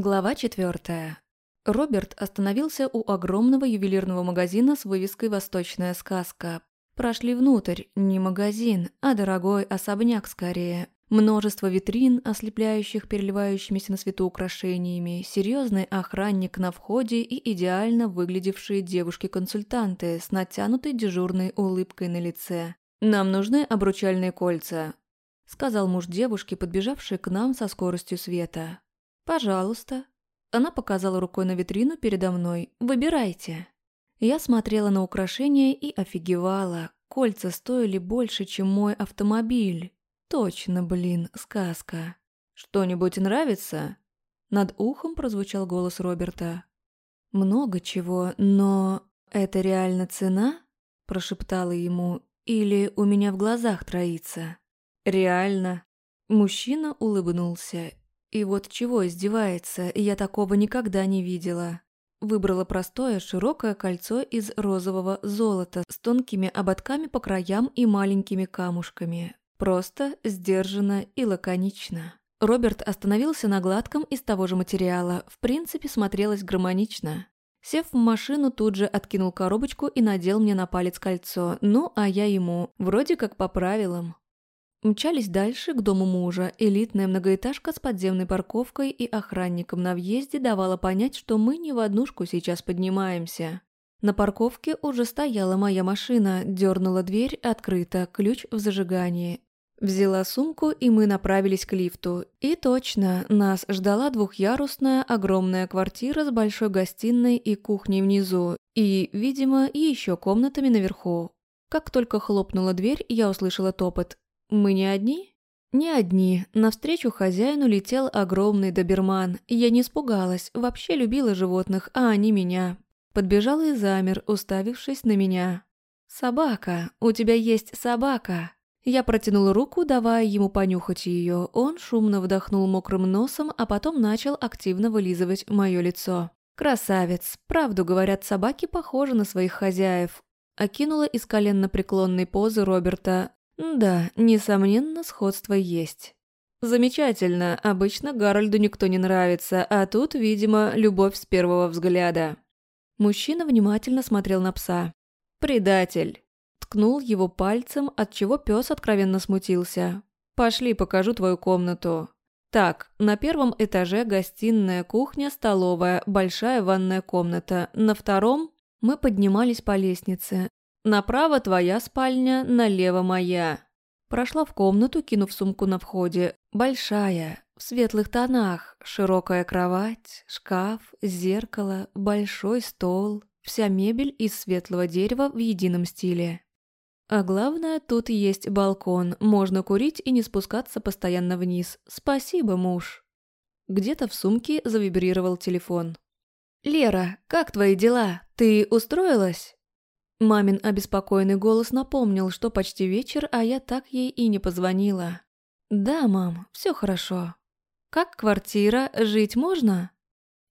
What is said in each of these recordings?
Глава четвертая. Роберт остановился у огромного ювелирного магазина с вывеской «Восточная сказка». Прошли внутрь, не магазин, а дорогой особняк скорее. Множество витрин, ослепляющих переливающимися на свету украшениями, серьезный охранник на входе и идеально выглядевшие девушки-консультанты с натянутой дежурной улыбкой на лице. «Нам нужны обручальные кольца», — сказал муж девушки, подбежавший к нам со скоростью света. «Пожалуйста». Она показала рукой на витрину передо мной. «Выбирайте». Я смотрела на украшения и офигевала. Кольца стоили больше, чем мой автомобиль. Точно, блин, сказка. Что-нибудь нравится? Над ухом прозвучал голос Роберта. Много чего, но это реально цена? Прошептала ему. Или у меня в глазах троится? Реально. Мужчина улыбнулся. И вот чего издевается, я такого никогда не видела. Выбрала простое широкое кольцо из розового золота с тонкими ободками по краям и маленькими камушками. Просто, сдержанно и лаконично. Роберт остановился на гладком из того же материала, в принципе смотрелось гармонично. Сев в машину, тут же откинул коробочку и надел мне на палец кольцо, ну а я ему, вроде как по правилам. Мчались дальше к дому мужа. Элитная многоэтажка с подземной парковкой и охранником на въезде давала понять, что мы не в однушку сейчас поднимаемся. На парковке уже стояла моя машина, дернула дверь, открыта, ключ в зажигании. Взяла сумку, и мы направились к лифту. И точно, нас ждала двухъярусная огромная квартира с большой гостиной и кухней внизу, и, видимо, еще комнатами наверху. Как только хлопнула дверь, я услышала топот. «Мы не одни?» «Не одни. Навстречу хозяину летел огромный доберман. Я не испугалась, вообще любила животных, а они меня. Подбежал и замер, уставившись на меня. «Собака! У тебя есть собака!» Я протянул руку, давая ему понюхать ее. Он шумно вдохнул мокрым носом, а потом начал активно вылизывать мое лицо. «Красавец! Правду говорят, собаки похожи на своих хозяев». Окинула из коленно-преклонной позы Роберта. «Да, несомненно, сходство есть». «Замечательно. Обычно Гарольду никто не нравится, а тут, видимо, любовь с первого взгляда». Мужчина внимательно смотрел на пса. «Предатель!» Ткнул его пальцем, от чего пес откровенно смутился. «Пошли, покажу твою комнату». Так, на первом этаже гостиная, кухня, столовая, большая ванная комната. На втором мы поднимались по лестнице. Направо твоя спальня, налево моя. Прошла в комнату, кинув сумку на входе. Большая, в светлых тонах, широкая кровать, шкаф, зеркало, большой стол, вся мебель из светлого дерева в едином стиле. А главное, тут есть балкон, можно курить и не спускаться постоянно вниз. Спасибо, муж. Где-то в сумке завибрировал телефон. «Лера, как твои дела? Ты устроилась?» Мамин обеспокоенный голос напомнил, что почти вечер, а я так ей и не позвонила. «Да, мам, все хорошо. Как квартира? Жить можно?»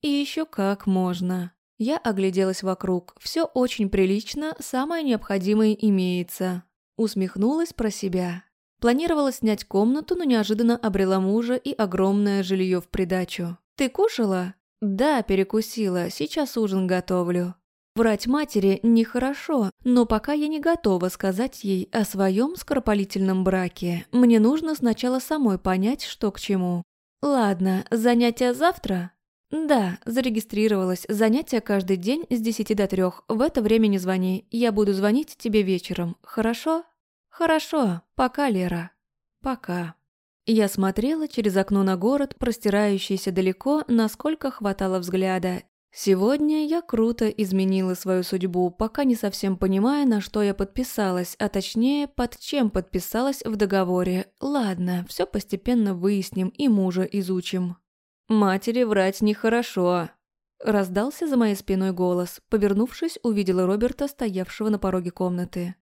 «И еще как можно. Я огляделась вокруг. Все очень прилично, самое необходимое имеется. Усмехнулась про себя. Планировала снять комнату, но неожиданно обрела мужа и огромное жилье в придачу. «Ты кушала?» «Да, перекусила. Сейчас ужин готовлю». Врать матери нехорошо, но пока я не готова сказать ей о своем скоропалительном браке. Мне нужно сначала самой понять, что к чему. «Ладно, занятия завтра?» «Да, зарегистрировалась. Занятия каждый день с 10 до 3. В это время не звони. Я буду звонить тебе вечером. Хорошо?» «Хорошо. Пока, Лера. Пока». Я смотрела через окно на город, простирающийся далеко, насколько хватало взгляда. Сегодня я круто изменила свою судьбу, пока не совсем понимая, на что я подписалась, а точнее, под чем подписалась в договоре. Ладно, все постепенно выясним и мужа изучим. «Матери врать нехорошо», – раздался за моей спиной голос. Повернувшись, увидела Роберта, стоявшего на пороге комнаты.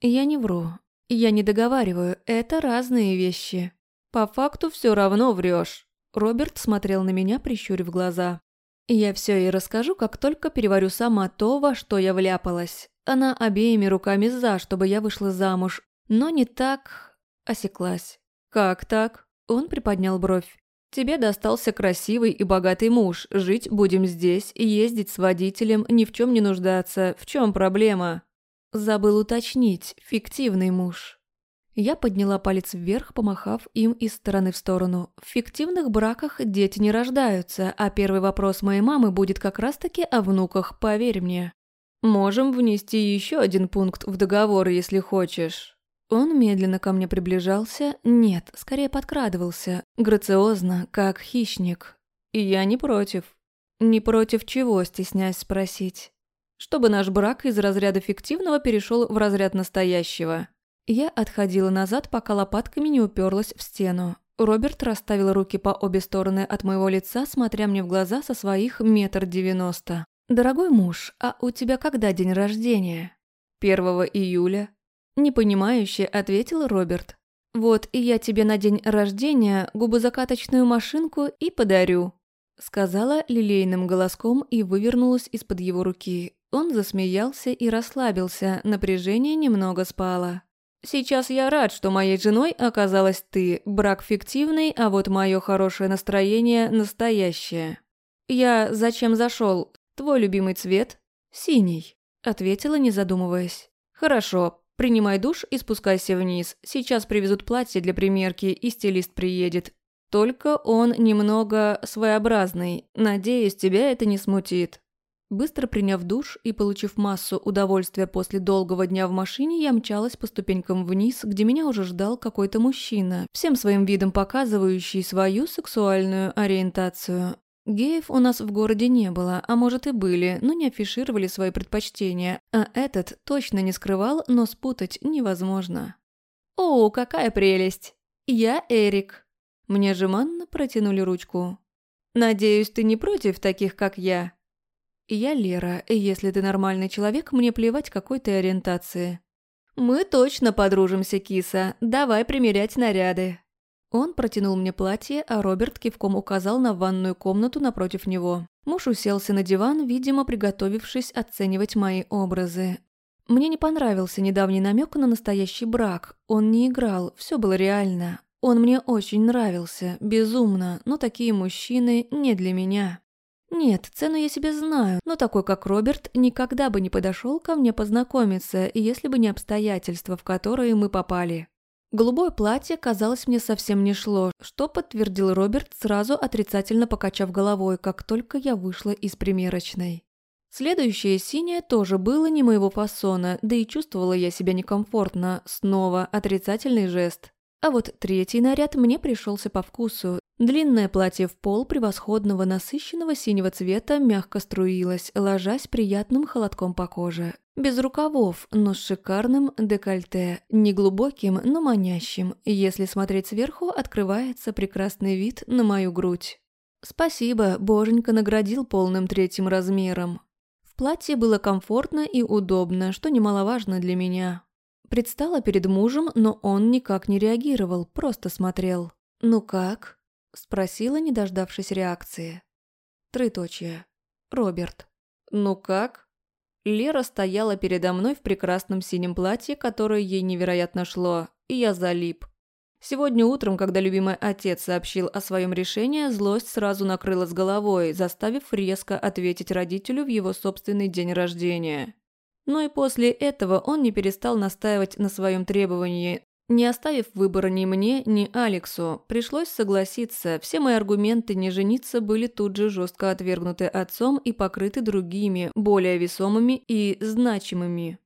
«Я не вру. Я не договариваю. Это разные вещи. По факту все равно врешь. Роберт смотрел на меня, прищурив глаза. «Я все ей расскажу, как только переварю сама то, во что я вляпалась. Она обеими руками за, чтобы я вышла замуж. Но не так...» Осеклась. «Как так?» Он приподнял бровь. Тебе достался красивый и богатый муж, жить будем здесь, ездить с водителем, ни в чем не нуждаться. В чем проблема? Забыл уточнить, фиктивный муж. Я подняла палец вверх, помахав им из стороны в сторону. В фиктивных браках дети не рождаются, а первый вопрос моей мамы будет как раз-таки о внуках, поверь мне. Можем внести еще один пункт в договор, если хочешь. Он медленно ко мне приближался, нет, скорее подкрадывался, грациозно, как хищник. И я не против. Не против чего, стесняясь спросить. Чтобы наш брак из разряда фиктивного перешел в разряд настоящего. Я отходила назад, пока лопатками не уперлась в стену. Роберт расставил руки по обе стороны от моего лица, смотря мне в глаза со своих метр девяносто. «Дорогой муж, а у тебя когда день рождения?» «Первого июля», Непонимающе ответил Роберт. «Вот и я тебе на день рождения губозакаточную машинку и подарю», сказала лилейным голоском и вывернулась из-под его руки. Он засмеялся и расслабился, напряжение немного спало. «Сейчас я рад, что моей женой оказалась ты. Брак фиктивный, а вот мое хорошее настроение настоящее». «Я зачем зашел? Твой любимый цвет?» «Синий», — ответила, не задумываясь. «Хорошо, Принимай душ и спускайся вниз. Сейчас привезут платье для примерки, и стилист приедет. Только он немного своеобразный. Надеюсь, тебя это не смутит». Быстро приняв душ и получив массу удовольствия после долгого дня в машине, я мчалась по ступенькам вниз, где меня уже ждал какой-то мужчина, всем своим видом показывающий свою сексуальную ориентацию. Геев у нас в городе не было, а может и были, но не афишировали свои предпочтения, а этот точно не скрывал, но спутать невозможно. «О, какая прелесть! Я Эрик!» Мне жеманно протянули ручку. «Надеюсь, ты не против таких, как я?» «Я Лера, и если ты нормальный человек, мне плевать какой ты ориентации». «Мы точно подружимся, киса. Давай примерять наряды». Он протянул мне платье, а Роберт кивком указал на ванную комнату напротив него. Муж уселся на диван, видимо, приготовившись оценивать мои образы. Мне не понравился недавний намек на настоящий брак. Он не играл, все было реально. Он мне очень нравился, безумно, но такие мужчины не для меня. Нет, цену я себе знаю, но такой, как Роберт, никогда бы не подошел ко мне познакомиться, если бы не обстоятельства, в которые мы попали. Голубое платье, казалось, мне совсем не шло, что подтвердил Роберт, сразу отрицательно покачав головой, как только я вышла из примерочной. Следующее синее тоже было не моего фасона, да и чувствовала я себя некомфортно, снова отрицательный жест. А вот третий наряд мне пришелся по вкусу. Длинное платье в пол превосходного насыщенного синего цвета мягко струилось, ложась приятным холодком по коже. Без рукавов, но с шикарным декольте, неглубоким, но манящим. Если смотреть сверху, открывается прекрасный вид на мою грудь. Спасибо, боженька наградил полным третьим размером. В платье было комфортно и удобно, что немаловажно для меня. Предстала перед мужем, но он никак не реагировал, просто смотрел. «Ну как?» – спросила, не дождавшись реакции. Трыточие. Роберт. «Ну как?» Лера стояла передо мной в прекрасном синем платье, которое ей невероятно шло, и я залип. Сегодня утром, когда любимый отец сообщил о своем решении, злость сразу накрыла с головой, заставив резко ответить родителю в его собственный день рождения. Но и после этого он не перестал настаивать на своем требовании, не оставив выбора ни мне, ни Алексу, пришлось согласиться, все мои аргументы не жениться были тут же жестко отвергнуты отцом и покрыты другими, более весомыми и значимыми.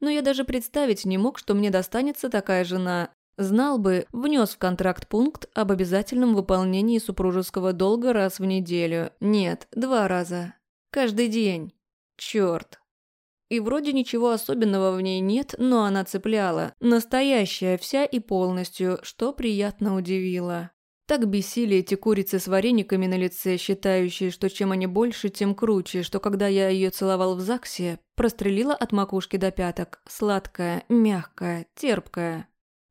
Но я даже представить не мог, что мне достанется такая жена. Знал бы, внес в контракт пункт об обязательном выполнении супружеского долга раз в неделю. Нет, два раза. Каждый день. Черт. И вроде ничего особенного в ней нет, но она цепляла. Настоящая вся и полностью, что приятно удивило. Так бесили эти курицы с варениками на лице, считающие, что чем они больше, тем круче, что когда я ее целовал в ЗАГСе, прострелила от макушки до пяток. Сладкая, мягкая, терпкая.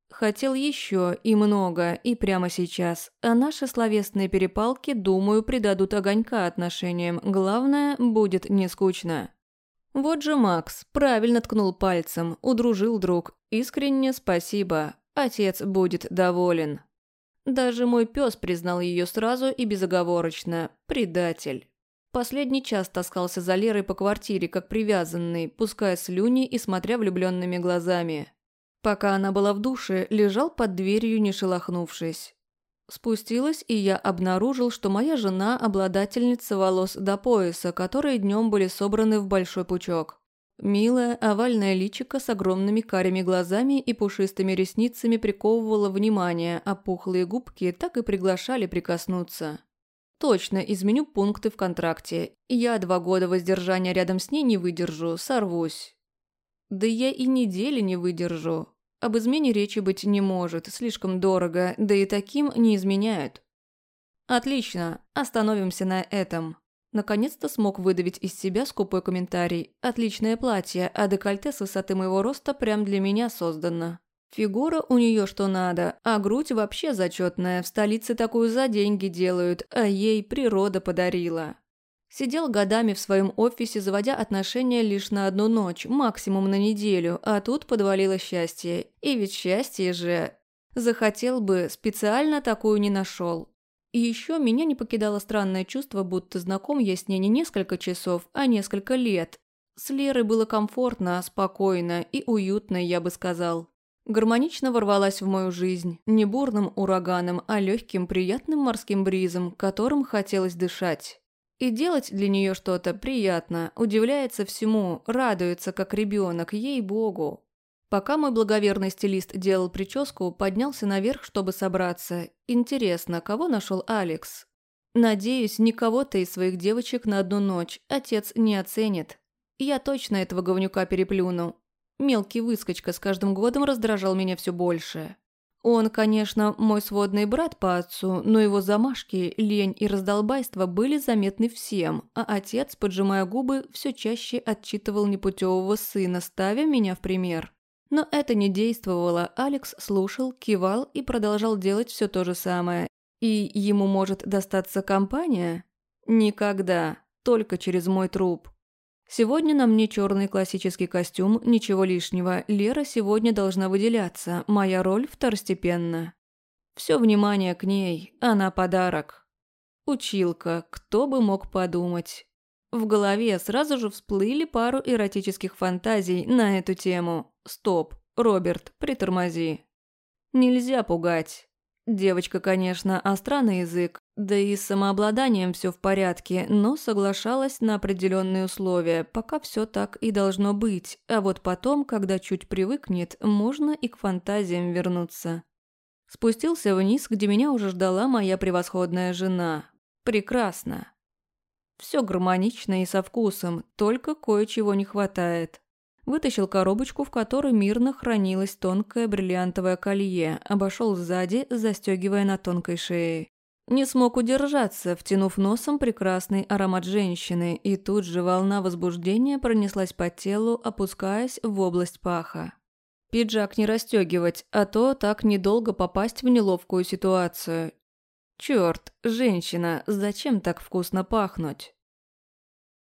Хотел еще и много, и прямо сейчас. А наши словесные перепалки, думаю, придадут огонька отношениям. Главное, будет не скучно. Вот же Макс правильно ткнул пальцем, удружил друг. Искренне спасибо. Отец будет доволен. Даже мой пес признал ее сразу и безоговорочно. Предатель. Последний час таскался за Лерой по квартире, как привязанный, пуская слюни и смотря влюбленными глазами. Пока она была в душе, лежал под дверью, не шелохнувшись. Спустилась, и я обнаружил, что моя жена – обладательница волос до пояса, которые днем были собраны в большой пучок. Милая овальная личико с огромными карими глазами и пушистыми ресницами приковывала внимание, а пухлые губки так и приглашали прикоснуться. Точно изменю пункты в контракте. Я два года воздержания рядом с ней не выдержу, сорвусь. Да я и недели не выдержу. Об измене речи быть не может, слишком дорого, да и таким не изменяют. Отлично, остановимся на этом. Наконец-то смог выдавить из себя скупой комментарий. Отличное платье, а декольте с высоты моего роста прям для меня создано. Фигура у нее что надо, а грудь вообще зачетная. В столице такую за деньги делают, а ей природа подарила. Сидел годами в своем офисе, заводя отношения лишь на одну ночь, максимум на неделю, а тут подвалило счастье. И ведь счастье же... Захотел бы, специально такую не нашел. И еще меня не покидало странное чувство, будто знаком я с ней не несколько часов, а несколько лет. С Лерой было комфортно, спокойно и уютно, я бы сказал. Гармонично ворвалась в мою жизнь, не бурным ураганом, а легким приятным морским бризом, которым хотелось дышать. И делать для нее что-то приятно, удивляется всему, радуется, как ребенок, ей-богу. Пока мой благоверный стилист делал прическу, поднялся наверх, чтобы собраться. Интересно, кого нашел Алекс? Надеюсь, никого-то из своих девочек на одну ночь отец не оценит. Я точно этого говнюка переплюну. Мелкий выскочка с каждым годом раздражал меня все больше. Он, конечно, мой сводный брат по отцу, но его замашки, лень и раздолбайство были заметны всем, а отец, поджимая губы, все чаще отчитывал непутевого сына, ставя меня в пример. Но это не действовало, Алекс слушал, кивал и продолжал делать все то же самое. И ему может достаться компания? Никогда, только через мой труп. Сегодня на мне черный классический костюм, ничего лишнего. Лера сегодня должна выделяться, моя роль второстепенна. Все внимание к ней, она подарок. Училка, кто бы мог подумать. В голове сразу же всплыли пару эротических фантазий на эту тему. Стоп, Роберт, притормози. Нельзя пугать. Девочка, конечно, остра на язык, да и с самообладанием все в порядке, но соглашалась на определенные условия, пока все так и должно быть, а вот потом, когда чуть привыкнет, можно и к фантазиям вернуться. Спустился вниз, где меня уже ждала моя превосходная жена. Прекрасно. Все гармонично и со вкусом, только кое-чего не хватает. Вытащил коробочку, в которой мирно хранилось тонкое бриллиантовое колье, обошел сзади, застегивая на тонкой шее. Не смог удержаться, втянув носом прекрасный аромат женщины, и тут же волна возбуждения пронеслась по телу, опускаясь в область паха. Пиджак не расстегивать, а то так недолго попасть в неловкую ситуацию. Черт, женщина, зачем так вкусно пахнуть?